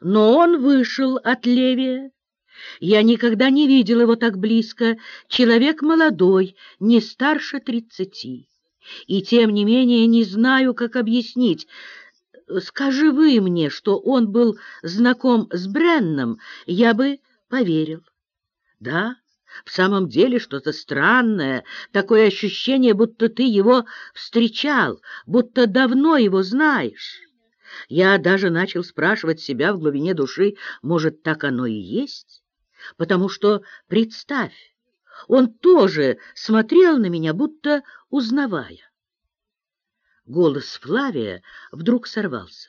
но он вышел от Левия. Я никогда не видел его так близко. Человек молодой, не старше тридцати. И тем не менее не знаю, как объяснить. Скажи вы мне, что он был знаком с Бренном, я бы поверил. Да, в самом деле что-то странное, такое ощущение, будто ты его встречал, будто давно его знаешь. Я даже начал спрашивать себя в глубине души, может, так оно и есть? Потому что, представь, он тоже смотрел на меня, будто узнавая. Голос Флавия вдруг сорвался.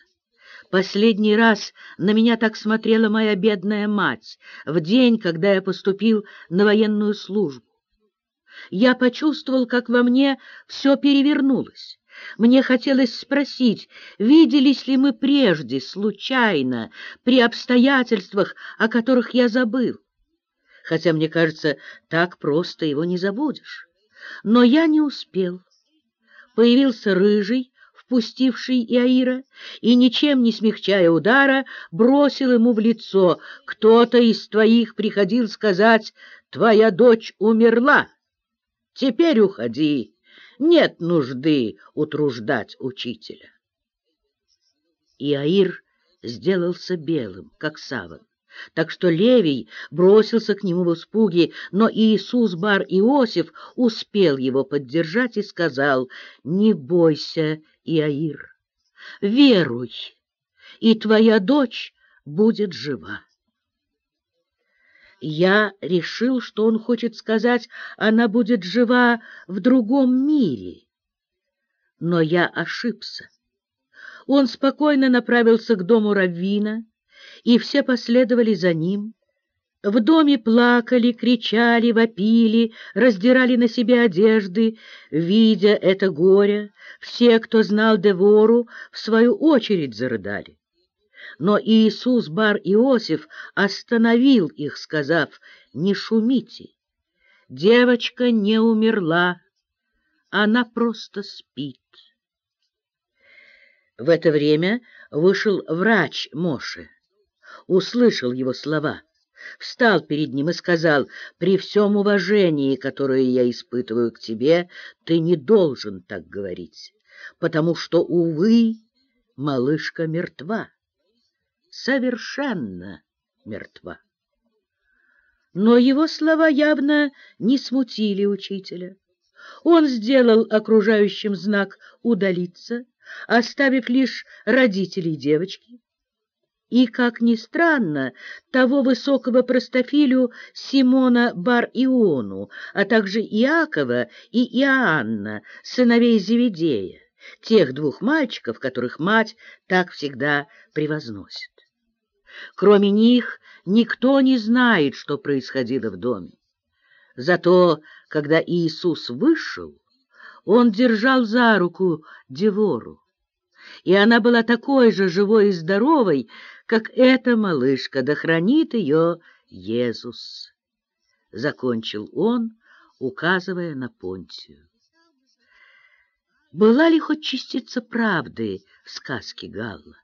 Последний раз на меня так смотрела моя бедная мать в день, когда я поступил на военную службу. Я почувствовал, как во мне все перевернулось. Мне хотелось спросить, виделись ли мы прежде, случайно, при обстоятельствах, о которых я забыл. Хотя, мне кажется, так просто его не забудешь. Но я не успел. Появился рыжий, впустивший Иаира, и, ничем не смягчая удара, бросил ему в лицо. «Кто-то из твоих приходил сказать, твоя дочь умерла. Теперь уходи, нет нужды утруждать учителя». Иаир сделался белым, как саван. Так что Левий бросился к нему в испуге, но Иисус Бар Иосиф успел его поддержать и сказал, «Не бойся, Иаир, веруй, и твоя дочь будет жива». Я решил, что он хочет сказать, она будет жива в другом мире. Но я ошибся. Он спокойно направился к дому Раввина, и все последовали за ним. В доме плакали, кричали, вопили, раздирали на себе одежды. Видя это горе, все, кто знал Девору, в свою очередь зарыдали. Но Иисус Бар Иосиф остановил их, сказав, «Не шумите, девочка не умерла, она просто спит». В это время вышел врач Моше услышал его слова, встал перед ним и сказал, «При всем уважении, которое я испытываю к тебе, ты не должен так говорить, потому что, увы, малышка мертва, совершенно мертва». Но его слова явно не смутили учителя. Он сделал окружающим знак «удалиться», оставив лишь родителей девочки, и, как ни странно, того высокого простофилю Симона Бар-Иону, а также Иакова и Иоанна, сыновей Зеведея, тех двух мальчиков, которых мать так всегда превозносит. Кроме них никто не знает, что происходило в доме. Зато, когда Иисус вышел, он держал за руку Девору, и она была такой же живой и здоровой, как эта малышка, да хранит ее Иисус. Закончил он, указывая на Понтию. Была ли хоть частица правды в сказке Галла?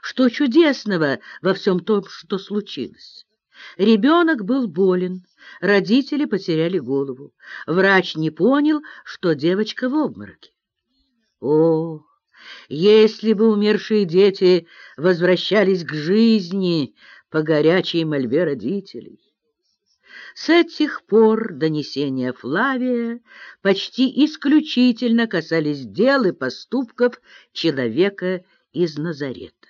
Что чудесного во всем том, что случилось? Ребенок был болен, родители потеряли голову. Врач не понял, что девочка в обмороке. О, если бы умершие дети возвращались к жизни по горячей мольбе родителей. С этих пор донесения Флавия почти исключительно касались дел и поступков человека из Назарета.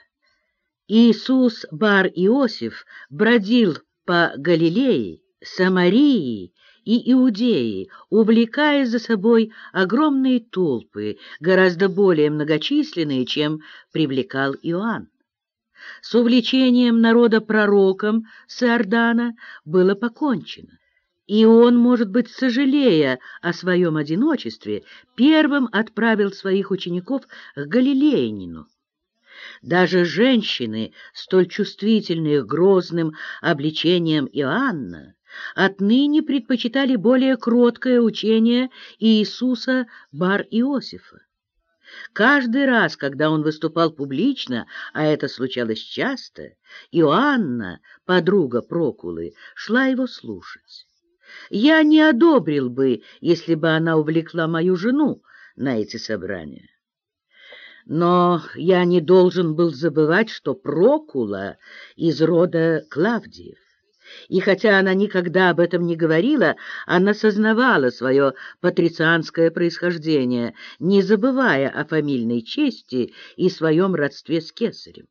Иисус Бар Иосиф бродил по Галилее, Самарии и Иудеи, увлекая за собой огромные толпы, гораздо более многочисленные, чем привлекал Иоанн. С увлечением народа пророком с Иордана было покончено, и он, может быть, сожалея о своем одиночестве, первым отправил своих учеников к Галилеянину. Даже женщины, столь чувствительные к грозным обличениям Иоанна, отныне предпочитали более кроткое учение Иисуса Бар-Иосифа. Каждый раз, когда он выступал публично, а это случалось часто, Иоанна, подруга Прокулы, шла его слушать. Я не одобрил бы, если бы она увлекла мою жену на эти собрания. Но я не должен был забывать, что Прокула из рода Клавдиев. И хотя она никогда об этом не говорила, она сознавала свое патрицианское происхождение, не забывая о фамильной чести и своем родстве с кесарем.